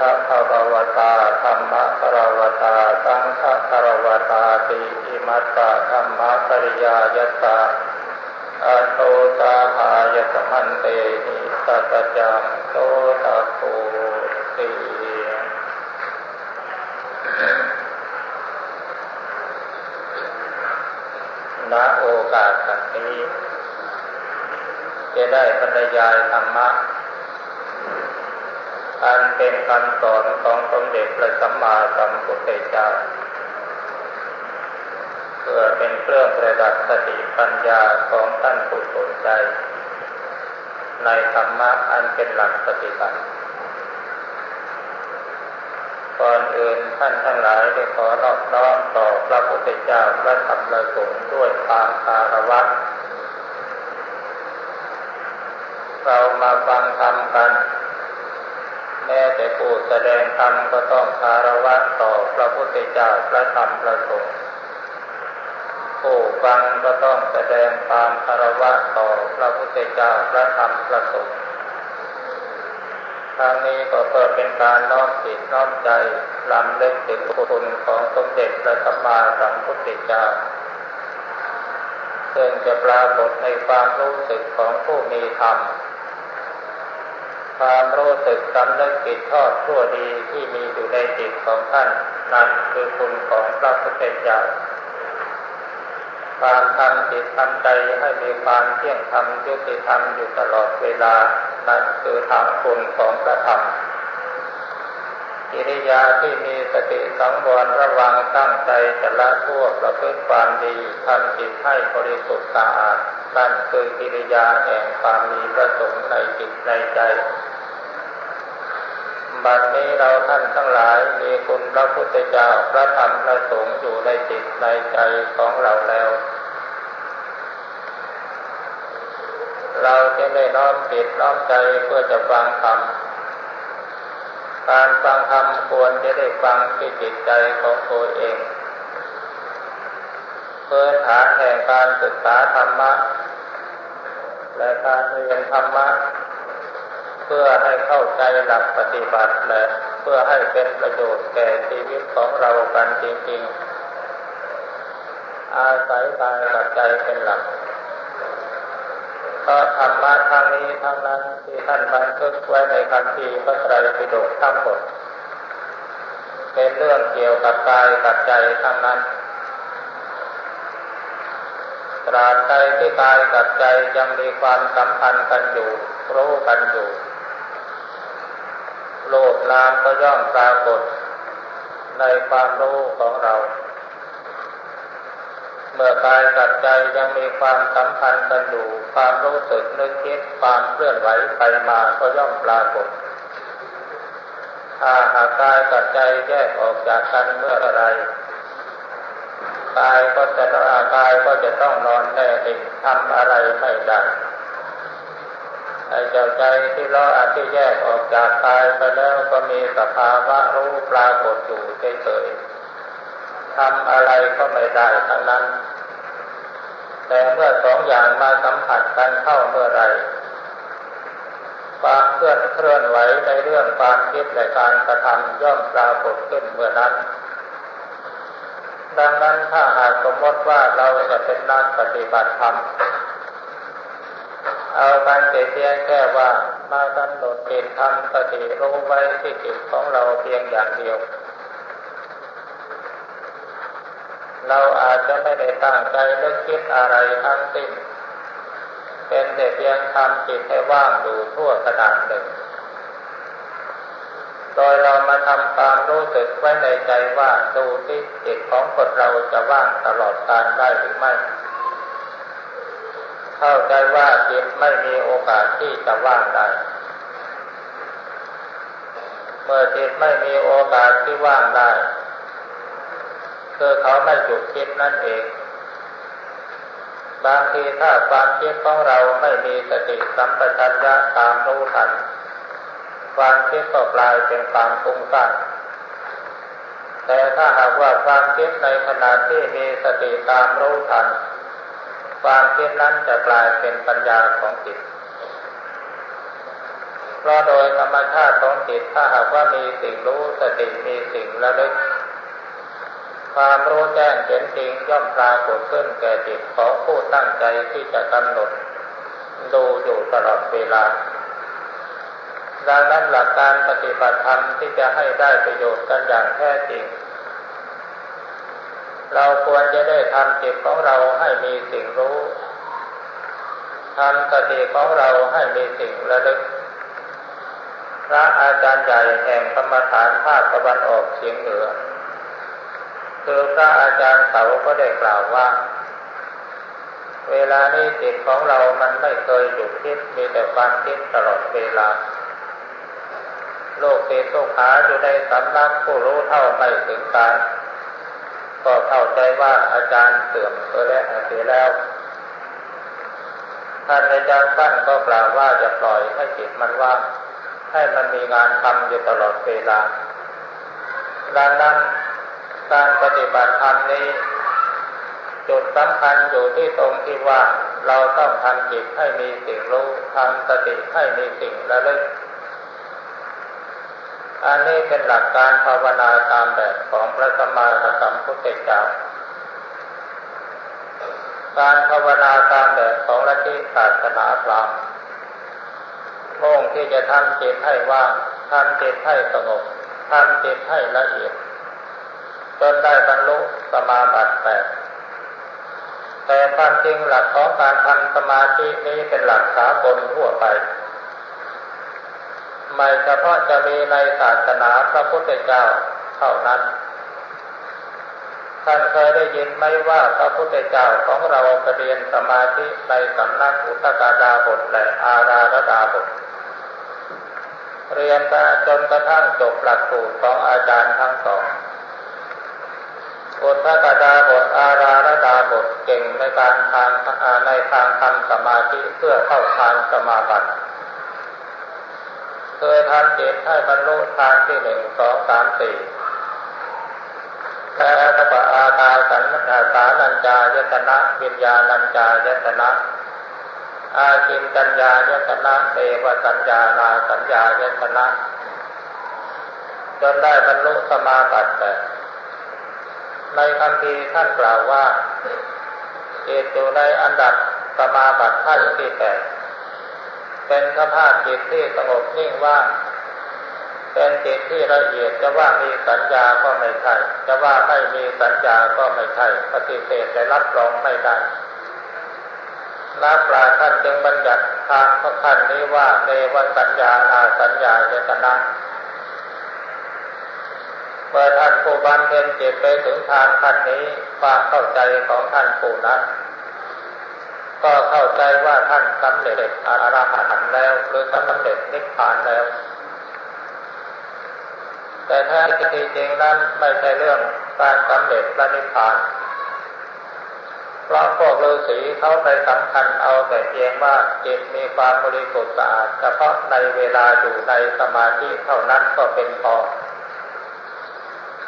ทภาวตาธรรมะภาวตาสังฆภาวตาติอิมัตตะธรรมะปริยายตตาอโตตาหายสมันเตหิสัจจังโตตะโคตีณโอกาสนี้จะได้บรรยายธรรมะ เป็นคำสอนของสมเด็จพระสัมมาสัมพุทธเจ้า เพื่อเป็นเครื่องประดับสติปัญญาของท่านผู้สนใจ ในธรรมะอันเป็นหลักปฏิบัติก่อนอื่นท่านทั้งหลายได้ขอนอบน้อมต่อพระพุทธเจ้าพระธรรมประสงค์ด้วยความคารวะเรามาฟังธรรมกัน แม้แต่ผู้แสดงธรรมก็ต้องคารวะต่อพระพุทธเจ้าพระธรรมพระสงฆ์ผู้ฟังก็ต้องแสดงความคารวะต่อพระพุทธเจ้าพระธรรมพระสงฆ์ทางนี้ก็เพื่อเป็นการน้อมจิตน้อมใจลำเล็กถึงคุณของสมเด็จพระสัมมาสัมพุทธเจ้าซึ่งจะปรากฏในความรู้สึกของผู้มีธรรม ความรู้สึกสำนึกผิดชอบชั่วดีที่มีอยู่ในจิตของท่าน นั่นคือคุณของพระพุทธเจ้าความทำจิตทำใจให้มีความเที่ยงธรรมยุติธรรมอยู่ตลอดเวลา นั่นคือธรรมคุณของพระธรรมกิริยาที่มีสติสังวรระวังตั้งใจจะละทั่วประพฤติความดีทำจิตให้บริสุทธิ์สะอาดนั่นคือกิริยาแห่งความมีประสงค์ในจิตในใจ บัดนี้เราท่านทั้งหลายมีคุณพระพุทธเจ้าพระธรรมพระสงฆ์อยู่ในจิตในใจของเราแล้ว เราจะได้น้อมจิตน้อมใจเพื่อจะฟังธรรมการฟังธรรมควรจะได้ฟังที่จิตใจของตัวเองพื้นฐานแห่งการศึกษาธรรมะและการเรียนธรรมะ พื่อให้เข้าใจหลักปฏิบัติและเพื่อให้เป็นประโยชน์แก่ชีวิตของเรากันจริงๆ อาศัยกายกับใจเป็นหลักเพราะธรรมะทางนี้ทั้งนั้นที่ท่านบันทึกไว้ในคำทีพระไตรปิฎกทั้งหมดเป็นเรื่องเกี่ยวกับกายกับใจทั้งนั้นตราบใดที่กายกับใจยังมีความสัมพันธ์กันอยู่รู้กันอยู่ โลกนามก็ย่อมปรากฏในความรู้ของเรา เมื่อกายกับใจยังมีความสัมพันธ์กันอยู่ความรู้สึกนึกคิดความเคลื่อนไหวไปมาก็ย่อมปรากฏถ้าหากกายกับใจแยกออกจากกันเมื่อไรกายก็จะร่างกายก็จะต้องนอนแน่นิ่งทำอะไรไม่ได้ ไอ้เจ้าใจที่เราอาจจะแยกออกจากกายไปแล้วก็มีสภาวะรู้ปรากฏอยู่เฉยๆทำอะไรก็ไม่ได้ทั้งนั้น แต่เมื่อสองอย่างมาสัมผัสกันเข้าเมื่อไรความเคลื่อนเคลื่อนไหวในเรื่องความคิดและการกระทำย่อมปรากฏขึ้นเมื่อนั้น ดังนั้นถ้าหากสมมติว่าเราจะเป็นนักปฏิบัติธรรม เอาการเพียงแค่ว่ามากำหนดจิตทำสติรู้ไว้ที่จิตของเราเพียงอย่างเดียว เราอาจจะไม่ได้ตั้งใจเลือกคิดอะไรทั้งสิ้น เป็นแต่เพียงทำจิตให้ว่างอยู่ทั่วขนาดหนึ่ง โดยเรามาทำความรู้สึกไว้ในใจว่าดูที่จิตของคนเราจะว่างตลอดการได้หรือไม่ เข้าใจว่าจิตไม่มีโอกาสที่จะว่างได้ เมื่อจิตไม่มีโอกาสที่ว่างได้ คือเขาไม่หยุดคิดนั่นเอง บางทีถ้าความคิดของเราไม่มีสติสัมปชัญญะตามรู้ทัน ความคิดก็กลายเป็นความฟุ้งซ่านแต่ถ้าหากว่าความคิดในขณะที่มีสติตามรู้ทัน ความคิดนั้นจะกลายเป็นปัญญาของจิต เพราะโดยธรรมชาติของจิตถ้าหากว่ามีสิ่งรู้สติมีสิ่งระลึก ความรู้แจ้งเห็นจริงย่อมปรากฏขึ้นแก่จิตของผู้ตั้งใจที่จะกำหนด ดูอยู่ตลอดเวลา ดังนั้นหลักการปฏิบัติธรรมที่จะให้ได้ประโยชน์กันอย่างแท้จริง เราควรจะได้ทำจิตของเราให้มีสิ่งรู้ทำสติของเราให้มีสิ่งระลึก พระอาจารย์ใหญ่แห่งกรรมฐานภาคตะวันออกเฉียงเหนือ คือพระอาจารย์เสาก็ได้กล่าวว่า เวลานี้จิตของเรามันไม่เคยหยุดคิดมีแต่ความคิดตลอดเวลา โลกเกตุขาอยู่ในสำนักผู้รู้เท่าไม่ถึงการ ก็เข้าใจว่าอาจารย์เสื่อมไปแล้วเสียแล้ว ท่านอาจารย์สั้นก็กล่าวว่าจะปล่อยให้จิตมันว่างให้มันมีงานทำอยู่ตลอดเวลาดังนั้นการปฏิบัติธรรมนี้ จุดสำคัญอยู่ที่ตรงที่ว่าเราต้องทำจิตให้มีสิ่งรู้ทำสติให้มีสิ่งระลึก อันนี้เป็นหลักการภาวนาตามแบบของพระสัมมาสัมพุทธเจ้า การภาวนาตามแบบของลัทธิศาสนาพราหมณ์มุ่งที่จะทำจิตให้ว่างทำจิตให้สงบทำจิตให้ละเอียด จนได้บรรลุสมาบัติแปดแต่ความจริงหลักของการทำสมาธินี้เป็นหลักสากลทั่วไป ไม่เฉพาะจะมีในศาสนาพระพุทธเจ้าเท่านั้น ท่านเคยได้ยินไหมว่าพระพุทธเจ้าของเราไปเรียนสมาธิในสำนักอุตกาดาบทและอาราธดาบท เรียนมาจนกระทั่งจบหลักสูตรของอาจารย์ทั้งสองบทพระกดาบทอาราระดาบทเก่งในการทางในทางทำสมาธิเพื่อเข้าทางสมาบัติ คยทำจิตให้บรรลุทางที่หนึ่งสองสามสี่และตปะอาตาสันนาสานัญจายตนะวิญญาณัญจายตนะอาชินกัญญายตนะเทวสัญญานาสัญญายตนะจนได้บรรลุสมาบัติแบบในคำพีท่านกล่าวว่าจิตอยู่ในอันดับสมาบัติขั้นที่แปด เป็นสภาพจิตที่สงบนิ่งว่างเป็นจิตที่ละเอียดจะว่ามีสัญญาก็ไม่ใช่จะว่าไม่มีสัญญาก็ไม่ใช่ปฏิเสธและรับรองไม่ได้นักปราท่านจึงบัญญัติทางพระขั้นนี้ว่าเนวสัญญาอาสัญญาเยตนะเมื่อท่านผู้บำเพ็ญจิตไปถึงทางขั้นนี้ความเข้าใจของท่านผู้นั้น ก็เข้าใจว่าท่านสำเร็จอรหันต์แล้วหรือสำเร็จนิพพานแล้ว แต่แท้ที่จริงนั้นไม่ใช่เรื่องการสำเร็จพระนิพพานเพราะพวกฤาษีเขาไปสำคัญเอาแต่เพียงว่าจิตมีความบริสุทธิ์สะอาดเฉพาะในเวลาอยู่ในสมาธิเท่านั้นก็เป็นพอ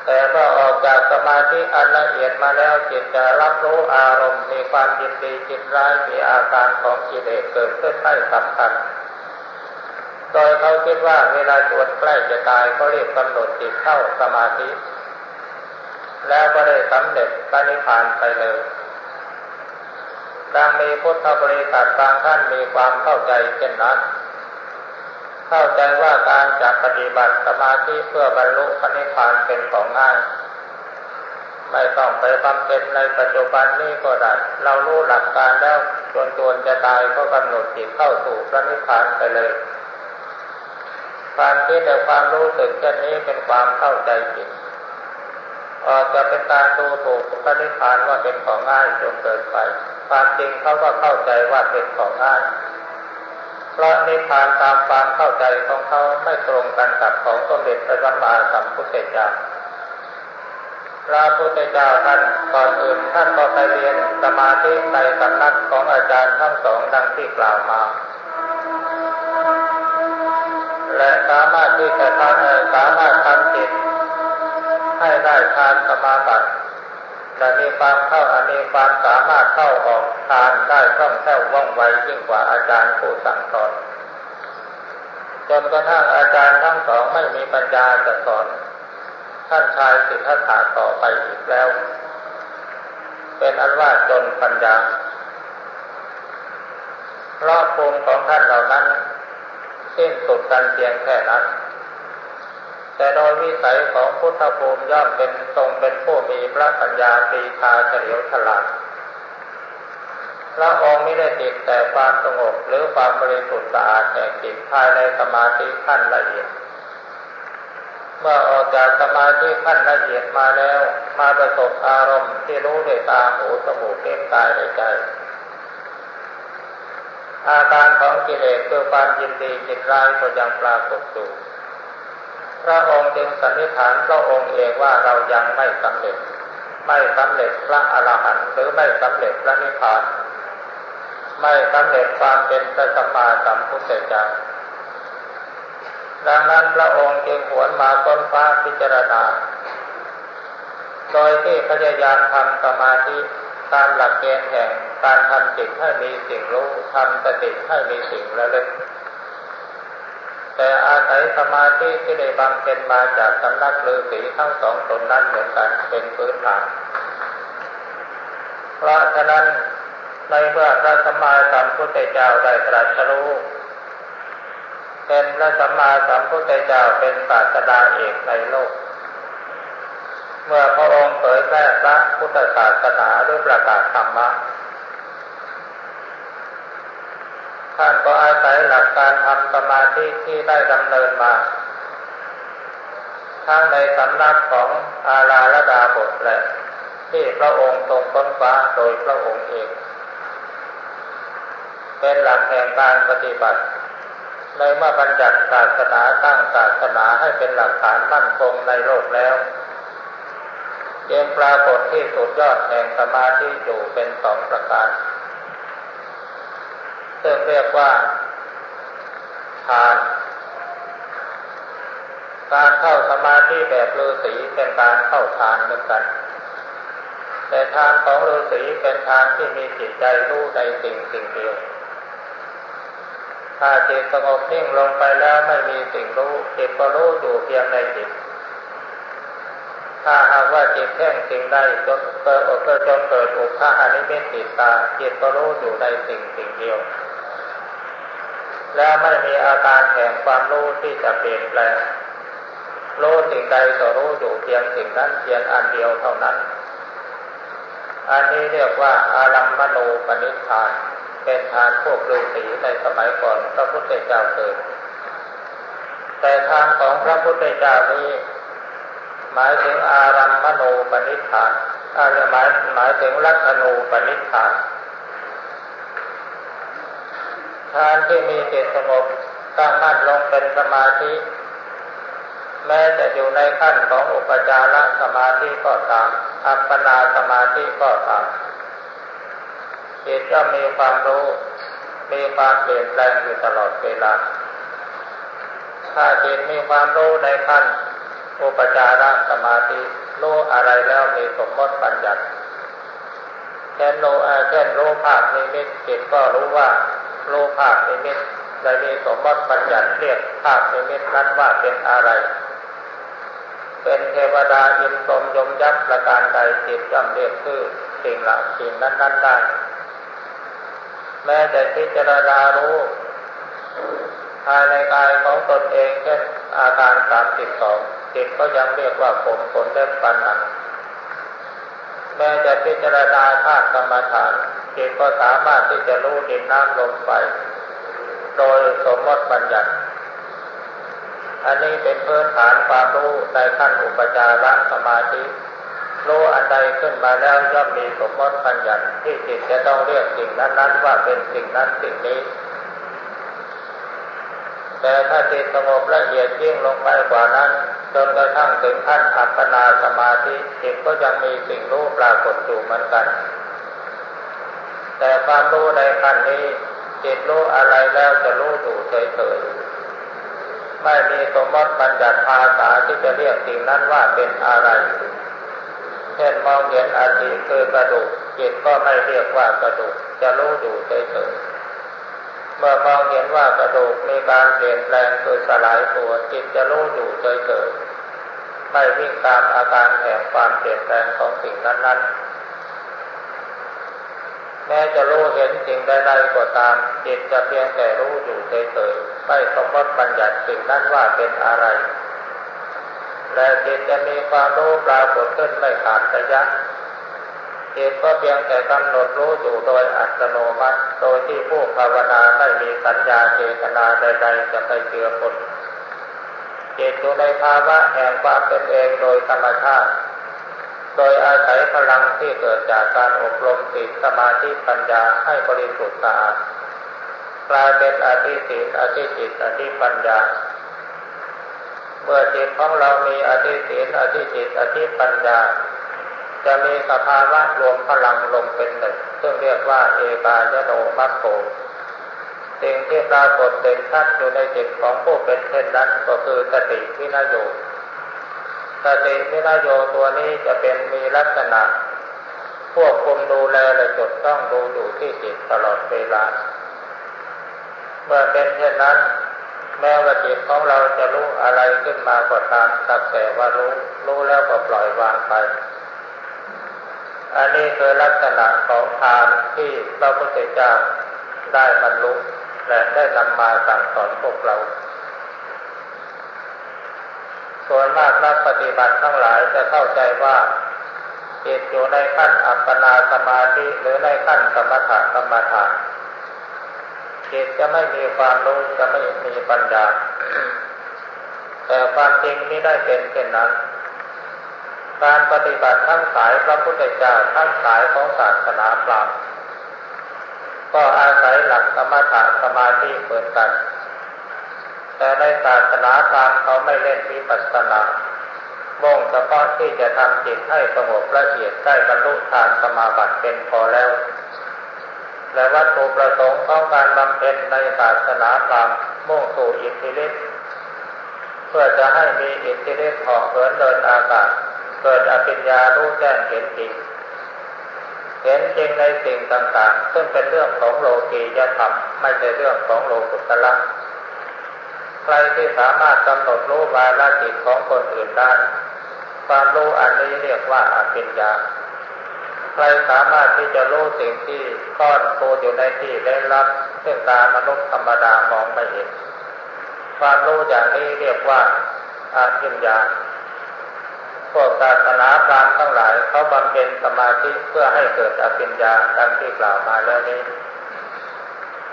แต่เมื่อออกจากสมาธิอันละเอียดมาแล้วจิตจะรับรู้อารมณ์ มีความยินดีจิตร้ายมีอาการของกิเลสเกิดขึ้นไม่สำคัญโดยเขาคิดว่าเวลาจวดใกล้จะตายก็รีบกำหนดจิตเข้าสมาธิ แล้วก็ได้สำเร็จปณิพานไปเลยดังมีพุทธบริษัทบางท่านมีความเข้าใจเช่นนั้น เข้าใจว่าการจะปฏิบัติสมาธิเพื่อบรรลุพระนิพพานเป็นของง่าย ไม่ต้องไปบำเพ็ญในปัจจุบันนี้ก็ได้ เรารู้หลักการแล้วจนตัวจะตายก็กำหนดจิตเข้าสู่พระนิพพานไปเลยความคิดและความรู้สึกเช่นนี้เป็นความเข้าใจผิดอาจจะเป็นการดูถูกพระนิพพานว่าเป็นของง่ายจนเกินไป ความจริงเขาก็เข้าใจว่าเป็นของง่าย เพราะนิพพานตามความเข้าใจของเขาไม่ตรงกันกับของสมเด็จพระสัมมาสัมพุทธเจ้าพระพุทธเจ้าท่านก่อนอื่นท่านก็ไปเรียนสมาธิในสำนักของอาจารย์ทั้งสองดังที่กล่าวมา และสามารถที่จะทำสามารถทำจิตให้ได้ทานสมาบัติ และมีความเข้าอันมีความสามารถเข้าออกทานได้คล่องแคล่วว่องไวยิ่งกว่าอาจารย์ผู้สั่งสอนจนกระทั่งอาจารย์ทั้งสองไม่มีปัญญาจะสอนท่านชายสิทธัตถะต่อไปอีกแล้ว เป็นอันว่าจนปัญญาเพราะภูมิของท่านเหล่านั้นสิ้นสุดกันเพียงแค่นั้น แต่โดยวิสัยของพุทธภูมิย่อมเป็นทรงเป็นผู้มีพระปัญญาปีชาเฉลียวฉลาดพระองค์ไม่ได้ติดแต่ความสงบหรือความบริสุทธิ์สะอาดแห่งจิตภายในสมาธิขั้นละเอียด เมื่อออกจากสมาธิขั้นละเอียดมาแล้ว มาประสบอารมณ์ที่รู้ด้วยตาหูจมูกเล่นกายในใจ อาการของกิเลสคือความยินดีจิตร้ายก็ยังปรากฏอยู่ พระองค์จึงสันนิษฐานพระองค์เองว่าเรายังไม่สำเร็จ ไม่สำเร็จพระอรหันต์หรือไม่สำเร็จพระนิพพาน ไม่สำเร็จความเป็นพระสัมมาสัมพุทธเจ้าดังนั้นพระองค์จึงหวนมาค้นฟ้าพิจารณา โดยที่พยายามทำสมาธิตามหลักเกณฑ์แห่งการทำจิตให้มีสิ่งรู้ทำสติให้มีสิ่งระลึก แต่อาศัยสมาธิที่ได้บำเพ็ญมาจากสำนักฤาษีทั้งสองตนนั้นเหมือนกันเป็นพื้นฐานเพราะฉะนั้นในเมื่อพระสัมมาสัมพุทธเจ้าได้ตรัสรู้เป็นพระสัมมาสัมพุทธเจ้าเป็นศาสดาเอกในโลก เมื่อพระองค์เผยแพร่พระพุทธศาสนาด้วยประกาศธรรมะ ท่านก็อาศัยหลักการทำสมาธิที่ได้ดำเนินมา ทั้งในสำนักของอาราลดาบทและที่พระองค์ทรงค้นคว้าโดยพระองค์เอง เป็นหลักแห่งการปฏิบัติในเมื่อบัญญัติศาสนาตั้งศาสนาให้เป็นหลักฐานมั่นคงในโลกแล้วยังปรากฏที่สุดยอดแห่งสมาธิอยู่เป็นสองประการ ซึ่งเรียกว่าทาน การเข้าสมาธิแบบฤาษีเป็นการเข้าทานเหมือนกัน แต่ทานของฤาษีเป็นทานที่มีจิตใจรู้ในสิ่งสิ่งเดียว ถ้าจิตสงบนิ่งลงไปแล้วไม่มีสิ่งรู้จิตก็รู้อยู่เพียงในจิต ถ้าหากว่าจิตแท่งสิ่งใดจนเกิดอกจนเกิดอุคาอนิมิตติตาจิตก็รู้อยู่ในสิ่งสิ่งเดียว แล้วไม่มีอาการแห่งความรู้ที่จะเปลี่ยนแปลงรู้สิ่งใดก็รู้อยู่เพียงสิ่งนั้นเพียงอันเดียวเท่านั้น อันนี้เรียกว่าอารัมมณูปนิธาน เป็นทานพวกฤาษีในสมัยก่อนพระพุทธเจ้าเกิด แต่ทานของพระพุทธเจ้านี้ หมายถึงอารัมมณูปนิธานอาจหมายหมายถึงลักขณูปนิธาน ทานที่มีจิตสงบตั้งมั่นลงเป็นสมาธิ แม้จะอยู่ในขั้นของอุปจารสมาธิก็ตาม อัปปนาสมาธิก็ตามจิตก็มีความรู้ มีความเปลี่ยนแปลงอยู่ตลอดเวลา ถ้าจิตมีความรู้ในขั้นอุปจารสมาธิรู้อะไรแล้วมีสมมติปัญญาเช่นรู้เช่นรู้ภาพนิมิตจิตก็รู้ว่า รู้ภาพนิมิตได้มีสมมติปัญญาเรียกภาพในิมิตนั้นว่าเป็นอะไร เป็นเทวดาอินทรมยมยักษ์ประการใดจิตย่อมเรียกชื่อสิ่งหลักสิ่งนั้นนั้นได้ แม้แต่พิจารณารู้ภายในกายของตนเองเช่นอาการสามสิบสองจิตก็ยังเรียกว่าผมขนเล็บฟันหนังแม้จะพิจารณาธาตุกรรมฐาน จิตก็สามารถที่จะรู้ดินน้ำลมไฟโดยสมมติบัญญัติ อันนี้เป็นพื้นฐานความรู้ในขั้นอุปจารสมาธิรู้อันใดขึ้นมาแล้วย่อมมีสมมติปัญญาที่จิตจะต้องเรียกสิ่งนั้นๆว่าเป็นสิ่งนั้นสิ่งนี้ แต่ถ้าจิตสงบละเอียดยิ่งลงไปกว่านั้น จนกระทั่งถึงขั้นอัปปนาสมาธิจิตก็ยังมีสิ่งรู้ปรากฏอยู่เหมือนกัน แต่ความรู้ในขั้นนี้จิตรู้อะไรแล้วจะรู้อยู่เฉยๆไม่มีสมมติบัญญัติภาษาที่จะเรียกสิ่งนั้นว่าเป็นอะไร เช่นมองเห็นอาทิคือกระดูกจิตก็ไม่เรียกว่ากระดูกจะรู้อยู่เฉยๆเมื่อมองเห็นว่ากระดูกมีการเปลี่ยนแปลงคือสลายตัวจิตจะรู้อยู่เฉยๆไม่วิ่งตามอาการแห่งความเปลี่ยนแปลงของสิ่งนั้นๆ แม้จะรู้เห็นสิ่งใดๆก็ตามจิตจะเพียงแต่รู้อยู่เฉยๆไม่สมมติบัญญัติสิ่งนั้นว่าเป็นอะไรและจิตจะมีความรู้ปรากฏขึ้นไม่ขาดระยะจิตก็เพียงแต่กำหนดรู้อยู่โดยอัตโนมัติ โดยที่ผู้ภาวนาไม่มีสัญญาเจตนาใด ๆ จะไปเจือปนจิตอยู่ในภาวะแห่งความเป็นเองโดยธรรมชาติ โดยอาศัยพลังที่เกิดจากการอบรมศีลสมาธิปัญญาให้บริสุทธิ์สะอาดกลายเป็นอธิศีลอธิจิตอธิปัญญา เมื่อจิตของเรามีอธิศีลอธิจิตอธิปัญญา จะมีสภาวะรวมพลังลงเป็นหนึ่งซึ่งเรียกว่าเอกายโนมัคโคสิ่งที่ปรากฏเด่นชัดอยู่ในจิตของผู้เป็นเช่นนั้นก็คือสติที่นโย สติวิรโยตัวนี้จะเป็นมีลักษณะควบคุมดูแลและจดต้องดูอยู่ที่จิตตลอดเวลา เมื่อเป็นเช่นนั้น แม้ว่าจิตของเราจะรู้อะไรขึ้นมาก็ตามสักแต่ว่ารู้ รู้แล้วก็ปล่อยวางไป อันนี้คือลักษณะของทานที่พระพุทธเจ้าได้บรรลุและได้นำมาสั่งสอนพวกเรา ส่วนมากนักปฏิบัติทั้งหลายจะเข้าใจว่าจิตอยู่ในขั้นอัปปนาสมาธิหรือในขั้นสมถะกรรมฐานจิตจะไม่มีความรู้จะไม่มีปัญญา แต่ความจริงไม่ได้เป็นเช่นนั้น การปฏิบัติทั้งสายพระพุทธเจ้าทั้งสายของศาสนาพราหมณ์ก็อาศัยหลักสมถะสมาธิเหมือนกัน แต่ในศาสนาพราหมเขาไม่เล่นวิปัสสนาม่งเฉพาะที่จะทำจิตให้สงบละเอียดได้บรรลุฌานสมาบัติเป็นพอแล้ว และวัตถุประสงค์ของการบำเพ็ญในศาสนาพรามมุ่งสู่อิทธิฤทธิ์เพื่อจะให้มีอิทธิฤทธิ์เหาะเหินเดินอากาศ เกิดอภิญญารู้แจ้งเห็นจริง เห็นจริงในสิ่งต่างๆ ซึ่งเป็นเรื่องของโลกียธรรมไม่ใช่เรื่องของโลกุตละ ใครที่สามารถกำหนดรู้วาระจิตของคนอื่นได้ ความรู้อันนี้เรียกว่าอาปิญญา ใครสามารถที่จะรู้สิ่งที่ก้อนโตอยู่ในที่ได้รับ ซึ่งตามนุษย์ธรรมดามองไม่เห็น ความรู้อย่างนี้เรียกว่าอาปิญญา พวกศาสนาพราหมณ์ทั้งหลายเขาบำเพ็ญสมาธิเพื่อให้เกิดอภิญญาดังที่กล่าวมาแล้วนี้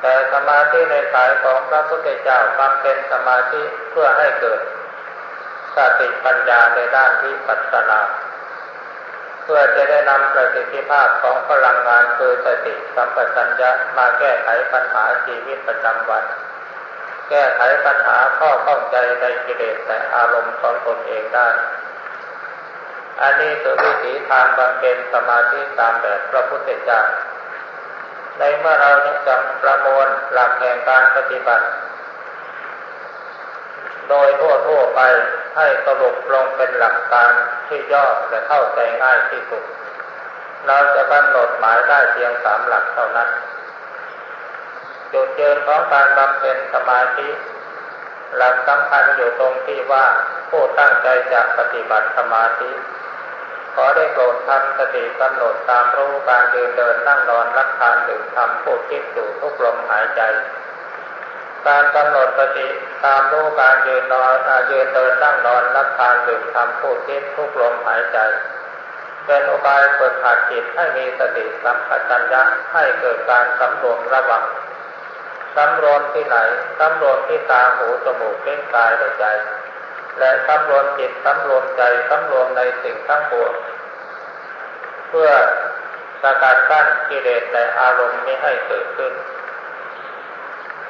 แต่สมาธิในสายของพระพุทธเจ้าบำเพ็ญสมาธิเพื่อให้เกิดสติปัญญาในด้านที่ปัสนาเพื่อจะได้นำประสิทธิภาพของพลังงานคือสติสัมปชัญญะมาแก้ไขปัญหาชีวิตประจำวัน แก้ไขปัญหาข้อข้องใจในกิเลสและอารมณ์ของตนเองได้ อันนี้คือวิถีทางบำเพ็ญสมาธิตามแบบพระพุทธเจ้า ในเมื่อเราจะประมวลหลักแห่งการปฏิบัติ โดยทั่วทั่วไปให้สรุปลงเป็นหลักการที่ย่อและเข้าใจง่ายที่สุด เราจะกำหนดหมายได้เพียงสามหลักเท่านั้น จุดเดินของการบำเพ็ญสมาธิหลักสำคัญอยู่ตรงที่ว่าผู้ตั้งใจจะปฏิบัติสมาธิ ขอได้โปรดทำสติกำหนดตามรู้การเดินเดินนั่งนอนรับทานดื่มทำพูดคิดอยู่ทุกลมหายใจ การกำหนดสติตามรู้การยืนนอนยืนเดินนั่งนอนรับทานดื่มทำพูดคิดทุกลมหายใจเป็นอุบายเปิดขาดจิตให้มีสติสัมปชัญญะให้เกิดการสำรวมระวังสำรวมที่ไหนสำรวมที่ตาหูจมูกเล่นกายและใจ และสำรวมจิตสำรวมใจสำรวมในสิ่งทั้งปวงเพื่อสกัดกั้นกิเลสและอารมณ์ไม่ให้เกิดขึ้น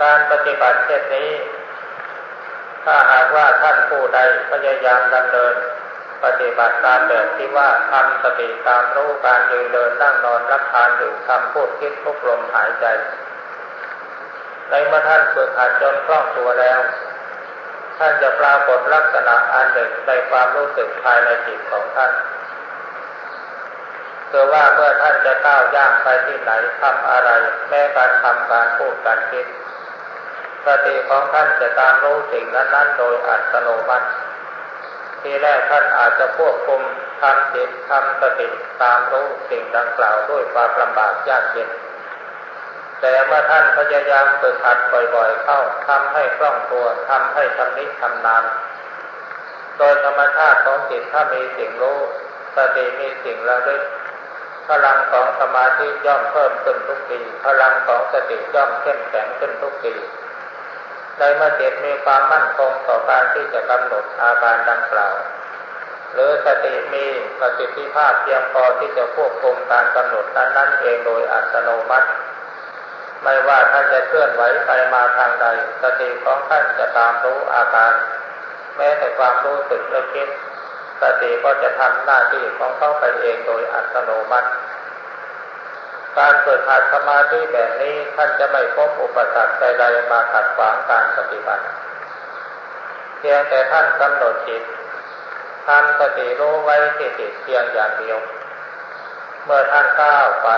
การปฏิบัติเช่นนี้ ถ้าหากว่าท่านผู้ใดพยายามดำเนิน ปฏิบัติตามแบบที่ว่าทำสติตามรู้การยืนเดินนั่งนอนรับทานดื่มทำพูดคิดทุกลมหายใจ ในเมื่อท่านฝึกหัดจนคล่องตัวแล้ว ท่านจะปรากฏลักษณะอันหนึ่งในความรู้สึกภายในจิตของท่านคือว่าเมื่อท่านจะก้าวย่างไปที่ไหนทำอะไร แม้การทำการพูดการคิดสติของท่านจะตามรู้สิ่งนั้น ๆ โดยอัตโนมัติทีแรกท่านอาจจะควบคุมทำจิตทำสติตามรู้สิ่งดังกล่าวด้วยความลำบากยากเย็น แต่เมื่อท่านพยายามฝึกหัดบ่อยๆ เข้าทำให้คล่องตัวทำให้ชำนิชำนาญโดยธรรมชาติของจิตถ้ามีสิ่งรู้สติมีสิ่งระลึกพลังของสมาธิย่อมเพิ่มขึ้นทุกทีพลังของสติย่อมเข้มแข็งขึ้นทุกทีในเมื่อจิตมีความมั่นคงต่อการที่จะกำหนดอาการดังกล่าว หรือสติมีประสิทธิภาพเพียงพอที่จะควบคุมการกำหนดนั้นๆเองโดยอัตโนมัติ ไม่ว่าท่านจะเคลื่อนไหวไปมาทางใดสติของท่านจะตามรู้อาการ แม้แต่ความรู้สึกและคิดสติก็จะทำหน้าที่ของเขาไปเองโดยอัตโนมัติ การเกิดหัดสมาธิแบบนี้ท่านจะไม่พบอุปสรรคใดๆมาขัดขวางการปฏิบัติ เพียงแต่ท่านกำหนดจิตทำสติรู้ไว้ที่จิตเพียงอย่างเดียว เมื่อท่านก้าวไป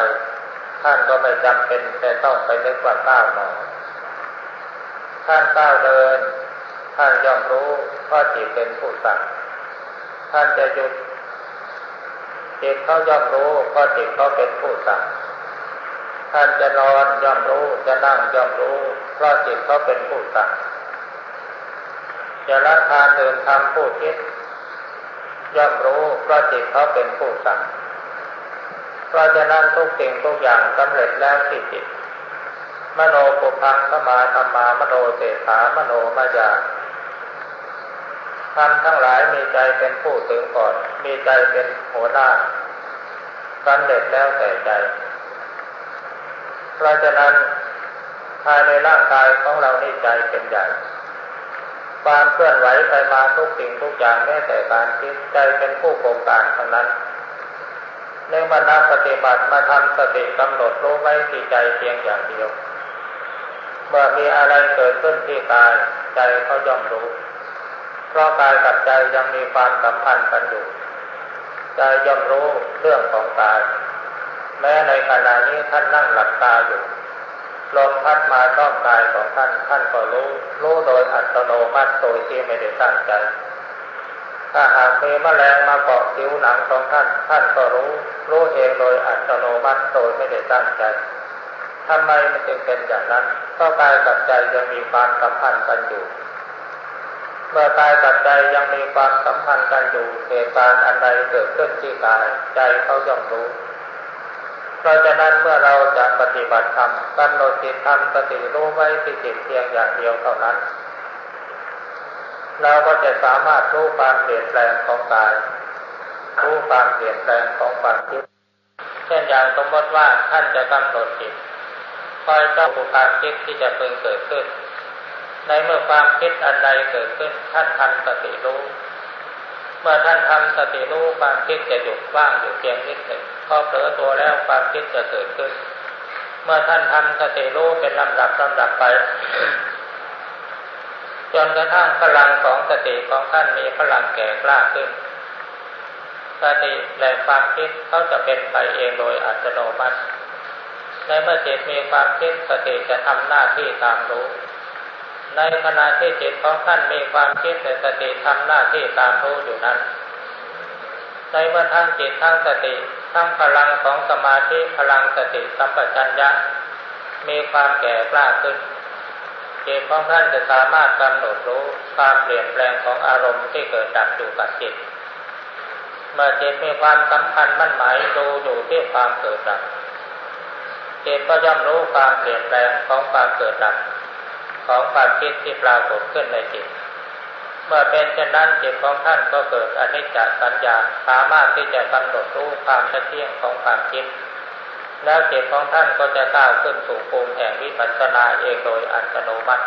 ท่านก็ไม่จำเป็นแต่ต้องไปนึกว่าก้าวหนอท่านก้าวเดิน ท่านย่อมรู้ว่าจิตเป็นผู้สั่งท่านจะหยุดจิตเขาย่อมรู้ว่าจิตเขาเป็นผู้สั่งท่านจะนอนย่อมรู้จะนั่งย่อมรู้เพราะจิตเขาเป็นผู้สั่งจะรับทานเดินทำผู้คิดย่อมรู้เพราะจิตเขาเป็นผู้สั่ง เพราะฉะนั้นทุกสิ่งทุกอย่างสำเร็จแล้วที่จิต มโนปุพังสมาธรรมามโนเสถามโนมายาทำทั้งหลายมีใจเป็นผู้ถึงก่อน มีใจเป็นหัวหน้าสำเร็จแล้วแต่ใจ เพราะฉะนั้นภายในร่างกายของเรานี่ใจเป็นใหญ่ ความเคลื่อนไหวไปมาทุกสิ่งทุกอย่างแม้แต่การคิดใจเป็นผู้โครงการทั้งนั้น ในบรรดาปฏิบัติมาทำสติกำหนดรู้ไว้ที่ใจเพียงอย่างเดียว เมื่อมีอะไรเกิดขึ้นที่กายใจเขาย่อมรู้ เพราะกายกับใจยังมีความสัมพันธ์กันอยู่ ใจย่อมรู้เรื่องของกาย แม้ในขณะนี้ท่านนั่งหลับตาอยู่ลมพัดมาต้องกายของท่านท่านก็รู้ รู้โดยอัตโนมัติโดยที่ไม่ได้ตั้งใจ ถ้าหากมีแมลงมาเกาะผิวหนังของท่าน ท่านก็รู้ รู้เองโดยอัตโนมัติโดยไม่ได้ตั้งใจทำไมมันจึงเป็นอย่างนั้นก็กายกับใจยังมีความสัมพันธ์กันอยู่ เมื่อกายกับใจยังมีความสัมพันธ์กันอยู่เหตุการณ์อันใดเกิดขึ้นที่กายใจเขาย่อมรู้เพราะฉะนั้นเมื่อเราจะปฏิบัติธรรมกำหนดจิตทำสติรู้ไว้ที่จิตเพียงอย่างเดียวเท่านั้น เราก็จะสามารถรู้ความเปลี่ยนแปลงของกายรู้ความเปลี่ยนแปลงของความคิด เช่นอย่างสมมติว่าท่านจะกำหนดจิตคอยเจ้าความคิดที่จะเพิ่งเกิดขึ้น ในเมื่อความคิดอันใดเกิดขึ้น ท่านทำสติรู้ เมื่อท่านทำสติรู้ความคิดจะหยุดว่างอยู่เพียงนิดหนึ่งพอเผลอตัวแล้วความคิดจะเกิดขึ้น เมื่อท่านทำสติรู้เป็นลำดับลำดับไป จนกระทั่งพลังของสติของท่านมีพลังแก่กล้าขึ้น สติและความคิดเขาจะเป็นไปเองโดยอัตโนมัติ ในเมื่อจิตมีความคิดสติจะทำหน้าที่ตามรู้ ในขณะที่จิตของท่านมีความคิดแต่สติทำหน้าที่ตามรู้อยู่นั้น ในเมื่อทั้งจิตทั้งสติทั้งพลังของสมาธิพลังสติสัมปชัญญะมีความแก่กล้าขึ้น จิตของท่านจะสามารถกำหนดรู้ความเปลี่ยนแปลงของอารมณ์ที่เกิดดับอยู่กับจิตเมื่อจิตมีความสำคัญมั่นหมายดูอยู่ที่ความเกิดดับจิตก็ย่อมรู้ความเปลี่ยนแปลงของความเกิดดับของความคิดที่ปรากฏขึ้นในจิต เมื่อเป็นเช่นนั้นจิตของท่านก็เกิดอนิจจสัญญาสามารถที่จะกำหนดรู้ความเที่ยงของความคิด แล้วจิตของท่านก็จะก้าวขึ้นสู่ภูมิแห่งวิปัสสนาเองโดยอัตโนมัติ